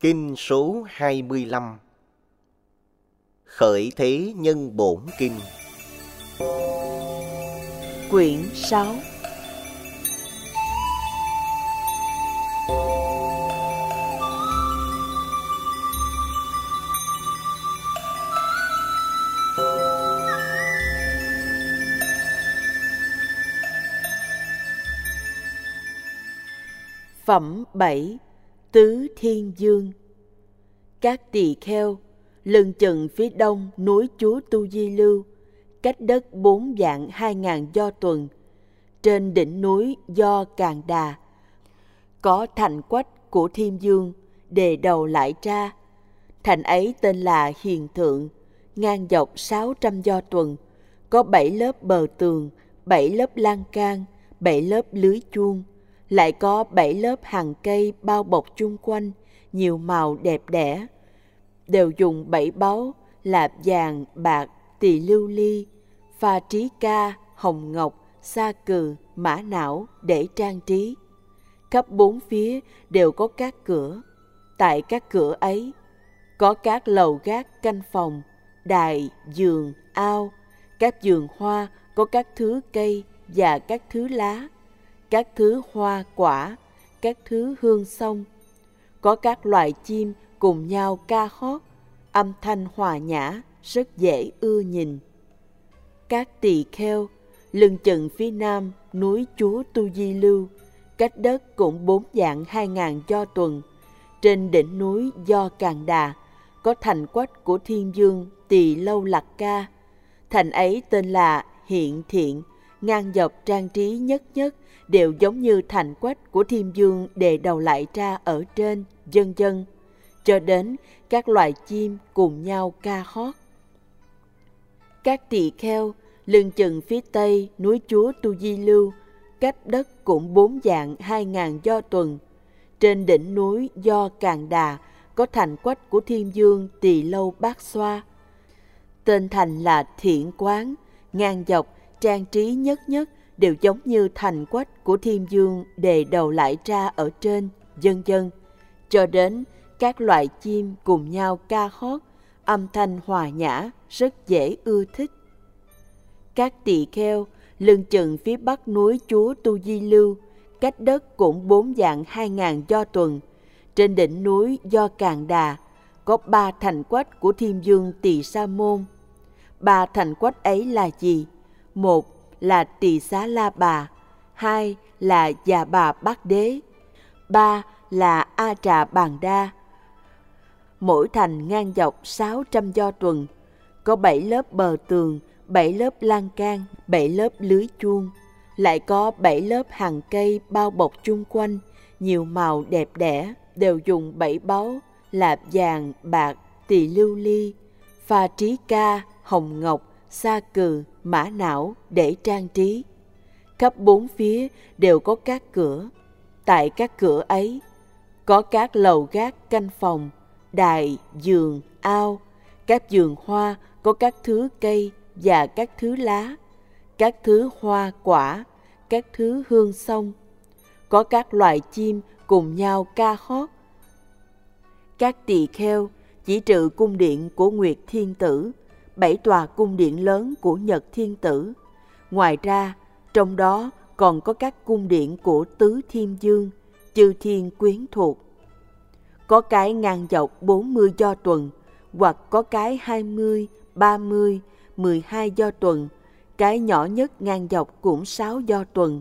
Kinh số 25 Khởi Thế Nhân Bổn Kinh. Quyển 6 Phẩm 7 Tứ Thiên Dương. Các tỳ kheo lưng chừng phía đông núi Chúa Tu Di Lưu, cách đất bốn dạng hai ngàn do tuần, trên đỉnh núi do Càng Đà, có thành quách của Thiên Dương đề đầu lại ra. Thành ấy tên là Hiền Thượng, ngang dọc sáu trăm do tuần, có bảy lớp bờ tường, bảy lớp lan can, bảy lớp lưới chuông, lại có bảy lớp hàng cây bao bọc chung quanh, nhiều màu đẹp đẽ. Đều dùng bảy báu là vàng, bạc, tỳ lưu ly, pha trí ca, hồng ngọc, sa cừ, mã não để trang trí. Khắp bốn phía đều có các cửa. Tại các cửa ấy, có các lầu gác canh phòng, đài, giường, ao, các giường hoa có các thứ cây và các thứ lá các thứ hoa quả, các thứ hương sông. Có các loài chim cùng nhau ca hót, âm thanh hòa nhã, rất dễ ưa nhìn. Các tỳ kheo, lưng chừng phía nam núi Chúa Tu Di Lưu, cách đất cũng bốn dạng hai ngàn do tuần. Trên đỉnh núi do Càng Đà, có thành quách của Thiên Dương Tỳ Lâu Lạc Ca. Thành ấy tên là Hiện Thiện, ngang dọc trang trí nhất nhất đều giống như thành quách của thiên dương đề đầu lại ra ở trên, dân dân, cho đến các loài chim cùng nhau ca hót. Các tỳ kheo lưng chừng phía tây núi chúa Tu Di Lưu, cách đất cũng bốn dạng hai ngàn do tuần. Trên đỉnh núi do Càng Đà có thành quách của thiên dương tỳ lâu bát xoa. Tên thành là Thiện Quán, ngang dọc trang trí nhất nhất đều giống như thành quách của thiên dương đề đầu lại ra ở trên, dân dân, cho đến các loại chim cùng nhau ca hót, âm thanh hòa nhã, rất dễ ưa thích. Các tỳ kheo lưng chừng phía bắc núi chúa Tu Di Lưu, cách đất cũng bốn dạng hai ngàn do tuần. Trên đỉnh núi do Càng Đà, có ba thành quách của thiên dương Tỳ Sa Môn. Ba thành quách ấy là gì? Một là tỳ xá la bà, hai là già bà bát đế, ba là a trà bàn đa. Mỗi thành ngang dọc 600 do tuần, có 7 lớp bờ tường, 7 lớp lan can, 7 lớp lưới chuông, lại có 7 lớp hàng cây bao bọc chung quanh, nhiều màu đẹp đẽ, đều dùng bảy báu là vàng, bạc, tỳ lưu ly, pha trí ca, hồng ngọc, sa cừ, mã não để trang trí. Khắp bốn phía đều có các cửa. Tại các cửa ấy, có các lầu gác canh phòng, đài, giường, ao, các giường hoa có các thứ cây và các thứ lá, các thứ hoa quả, các thứ hương sông. Có các loài chim cùng nhau ca hót. Các tỳ kheo chỉ trừ cung điện của Nguyệt Thiên Tử bảy tòa cung điện lớn của Nhật Thiên Tử. Ngoài ra, trong đó còn có các cung điện của Tứ Thiên Dương, Chư Thiên Quyến thuộc. Có cái ngang dọc 40 do tuần, hoặc có cái 20, 30, 12 do tuần, cái nhỏ nhất ngang dọc cũng 6 do tuần.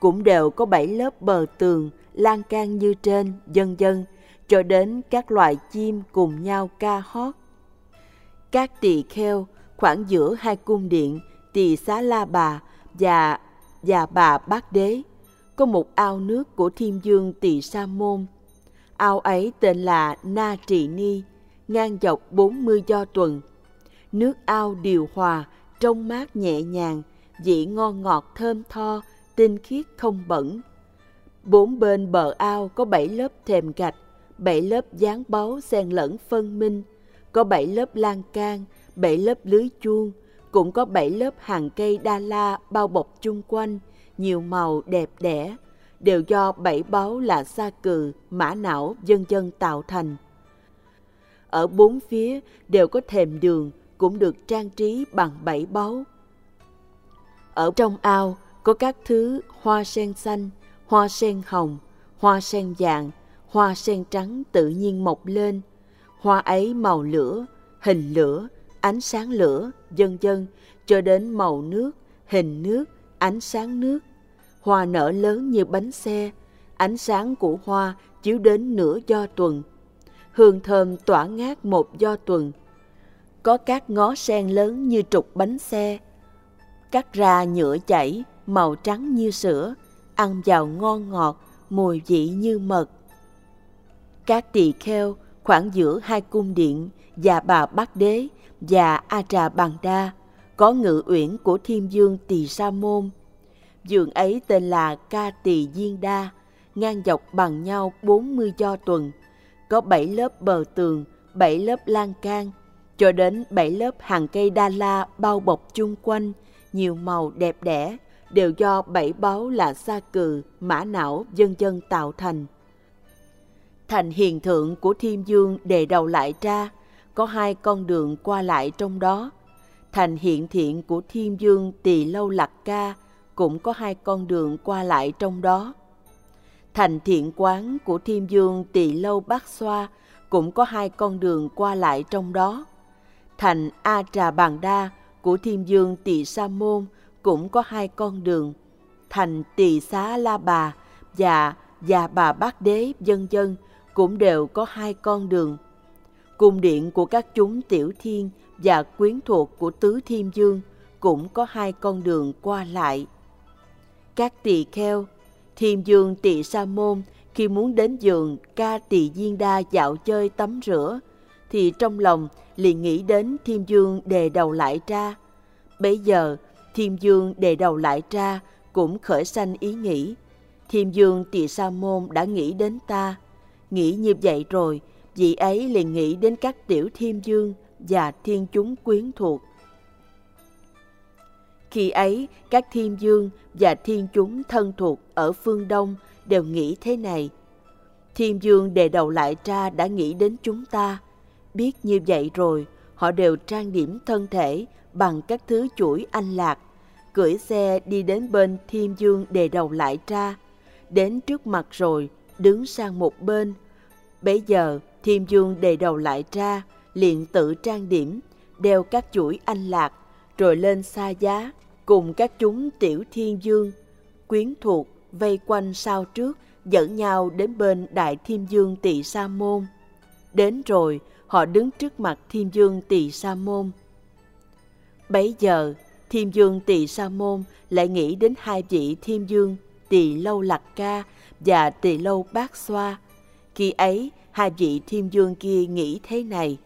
Cũng đều có 7 lớp bờ tường, lan can như trên, dân dân, cho đến các loài chim cùng nhau ca hót các tỳ kheo khoảng giữa hai cung điện, tỳ xá la bà và và bà bát đế. Có một ao nước của thiên dương tỳ sa môn. Ao ấy tên là na trì ni, ngang dọc 40 do tuần. Nước ao điều hòa, trong mát nhẹ nhàng, vị ngon ngọt thơm tho, tinh khiết không bẩn. Bốn bên bờ ao có bảy lớp thềm gạch, bảy lớp dáng báu xen lẫn phân minh có bảy lớp lan can, bảy lớp lưới chuông, cũng có bảy lớp hàng cây đa la bao bọc chung quanh, nhiều màu đẹp đẽ, đều do bảy báu là sa cừ, mã não, dân dân tạo thành. Ở bốn phía đều có thềm đường, cũng được trang trí bằng bảy báu. Ở trong ao có các thứ hoa sen xanh, hoa sen hồng, hoa sen vàng, hoa sen trắng tự nhiên mọc lên. Hoa ấy màu lửa, hình lửa, ánh sáng lửa, vân vân cho đến màu nước, hình nước, ánh sáng nước. Hoa nở lớn như bánh xe, ánh sáng của hoa chiếu đến nửa do tuần. Hương thơm tỏa ngát một do tuần. Có các ngó sen lớn như trục bánh xe. Cắt ra nhựa chảy, màu trắng như sữa, ăn vào ngon ngọt, mùi vị như mật. Các tỳ kheo khoảng giữa hai cung điện và bà Bát Đế và A Trà Bằng Đa có ngự uyển của Thiên Dương Tỳ Sa Môn. Giường ấy tên là Ca Tỳ Diên Đa, ngang dọc bằng nhau 40 do tuần, có 7 lớp bờ tường, 7 lớp lan can, cho đến 7 lớp hàng cây đa la bao bọc chung quanh, nhiều màu đẹp đẽ, đều do bảy báu là sa cừ, mã não, dân dân tạo thành. Thành hiền thượng của Thiên Dương đề đầu lại ra, có hai con đường qua lại trong đó. Thành hiện thiện của Thiên Dương Tỳ Lâu Lạc Ca cũng có hai con đường qua lại trong đó. Thành thiện quán của Thiên Dương Tỳ Lâu Bát Xoa cũng có hai con đường qua lại trong đó. Thành A Trà Bàn Đa của Thiên Dương Tỳ Sa Môn cũng có hai con đường. Thành Tỳ Xá La Bà và Già Bà Bát Đế dân dân cũng đều có hai con đường. Cung điện của các chúng tiểu thiên và quyến thuộc của tứ thiên dương cũng có hai con đường qua lại. Các tỳ kheo, thiên dương tỳ sa môn khi muốn đến giường ca tỳ diên đa dạo chơi tắm rửa, thì trong lòng liền nghĩ đến thiên dương đề đầu lại ra. Bây giờ, thiên dương đề đầu lại ra cũng khởi sanh ý nghĩ. Thiên dương tỳ sa môn đã nghĩ đến ta. Nghĩ như vậy rồi, vị ấy liền nghĩ đến các tiểu thiên dương và thiên chúng quyến thuộc. Khi ấy, các thiên dương và thiên chúng thân thuộc ở phương Đông đều nghĩ thế này. Thiên dương đề đầu lại ra đã nghĩ đến chúng ta. Biết như vậy rồi, họ đều trang điểm thân thể bằng các thứ chuỗi anh lạc, cưỡi xe đi đến bên thiên dương đề đầu lại ra, đến trước mặt rồi, đứng sang một bên. Bấy giờ, thiên dương đề đầu lại ra, liền tự trang điểm, đeo các chuỗi anh lạc, rồi lên xa giá, cùng các chúng tiểu thiên dương, quyến thuộc vây quanh sau trước, dẫn nhau đến bên đại thiên dương tỳ sa môn. Đến rồi, họ đứng trước mặt thiên dương tỳ sa môn. Bấy giờ, thiên dương tỳ sa môn lại nghĩ đến hai vị thiên dương tỳ lâu lạc ca và tỳ lâu bát xoa. Khi ấy, hai vị thiên dương kia nghĩ thế này.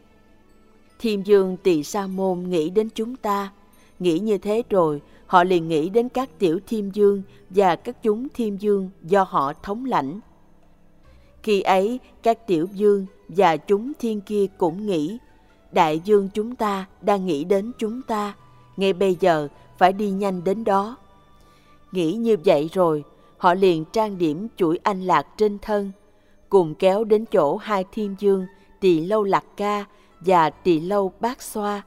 Thiên dương tỳ sa môn nghĩ đến chúng ta. Nghĩ như thế rồi, họ liền nghĩ đến các tiểu thiên dương và các chúng thiên dương do họ thống lãnh. Khi ấy, các tiểu dương và chúng thiên kia cũng nghĩ, đại dương chúng ta đang nghĩ đến chúng ta, ngay bây giờ phải đi nhanh đến đó. Nghĩ như vậy rồi, họ liền trang điểm chuỗi anh lạc trên thân, cùng kéo đến chỗ hai thiên dương tỳ lâu lạc ca và tỳ lâu bát xoa.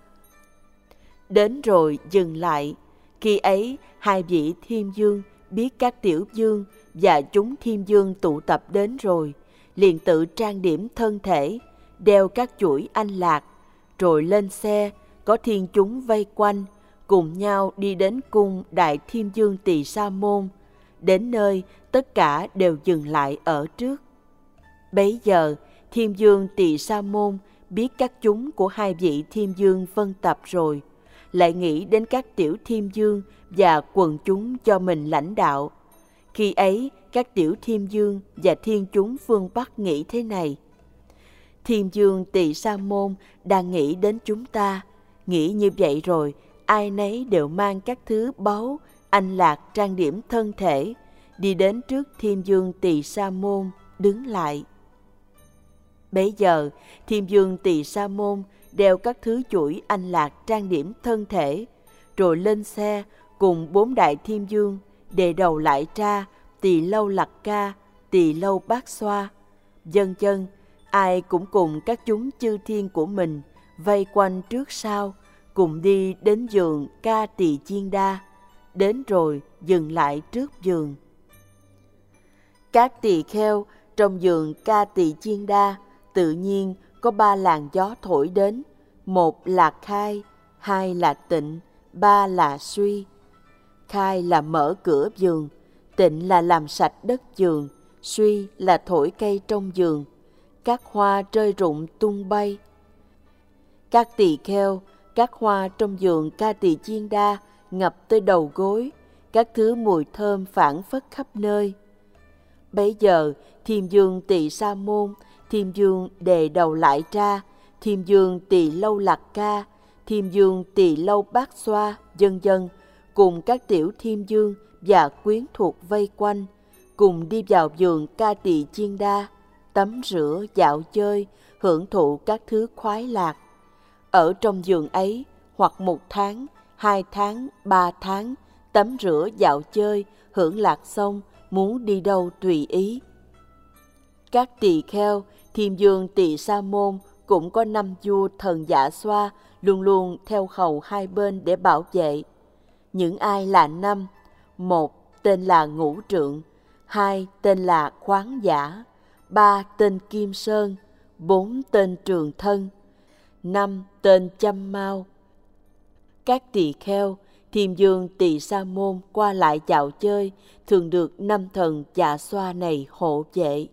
Đến rồi dừng lại, khi ấy hai vị thiên dương biết các tiểu dương và chúng thiên dương tụ tập đến rồi, liền tự trang điểm thân thể, đeo các chuỗi anh lạc, rồi lên xe, có thiên chúng vây quanh, cùng nhau đi đến cung Đại Thiên Dương Tỳ Sa Môn. Đến nơi, tất cả đều dừng lại ở trước. Bấy giờ, Thiên Dương Tỳ Sa Môn biết các chúng của hai vị Thiên Dương phân tập rồi, lại nghĩ đến các tiểu Thiên Dương và quần chúng cho mình lãnh đạo. Khi ấy, các tiểu Thiên Dương và Thiên chúng phương Bắc nghĩ thế này. Thiên Dương Tỳ Sa Môn đang nghĩ đến chúng ta. Nghĩ như vậy rồi, ai nấy đều mang các thứ báu, anh lạc trang điểm thân thể, đi đến trước Thiên Dương Tỳ Sa Môn, đứng lại. Bấy giờ, Thiên Dương Tỳ Sa Môn đeo các thứ chuỗi anh lạc trang điểm thân thể, rồi lên xe cùng bốn đại thiên dương, đề đầu lại tra tỳ lâu lạc ca, tỳ lâu bát xoa. Dân chân, ai cũng cùng các chúng chư thiên của mình vây quanh trước sau, cùng đi đến giường ca tỳ chiên đa, đến rồi dừng lại trước giường. Các tỳ kheo trong giường ca tỳ chiên đa tự nhiên có ba làn gió thổi đến, một là khai, hai là tịnh, ba là suy. Khai là mở cửa giường, tịnh là làm sạch đất giường, suy là thổi cây trong giường, các hoa rơi rụng tung bay. Các tỳ kheo, các hoa trong giường ca tỳ chiên đa ngập tới đầu gối, các thứ mùi thơm phản phất khắp nơi. Bấy giờ, thiềm dương tỳ sa môn, thiêm dương đề đầu lại ra, thiêm dương tỳ lâu lạc ca, thiêm dương tỳ lâu bát xoa, dân dân, cùng các tiểu thiêm dương và quyến thuộc vây quanh, cùng đi vào vườn ca tỳ chiên đa, tắm rửa, dạo chơi, hưởng thụ các thứ khoái lạc. Ở trong giường ấy, hoặc một tháng, hai tháng, ba tháng, tắm rửa, dạo chơi, hưởng lạc xong, muốn đi đâu tùy ý. Các tỳ kheo, Thiêm dương tỳ sa môn cũng có năm vua thần dạ xoa luôn luôn theo hầu hai bên để bảo vệ. Những ai là năm? Một tên là Ngũ Trượng, hai tên là Khoáng Giả, ba tên Kim Sơn, bốn tên Trường Thân, năm tên Chăm Mau. Các tỳ kheo, thiềm dương tỳ sa môn qua lại dạo chơi thường được năm thần dạ xoa này hộ vệ.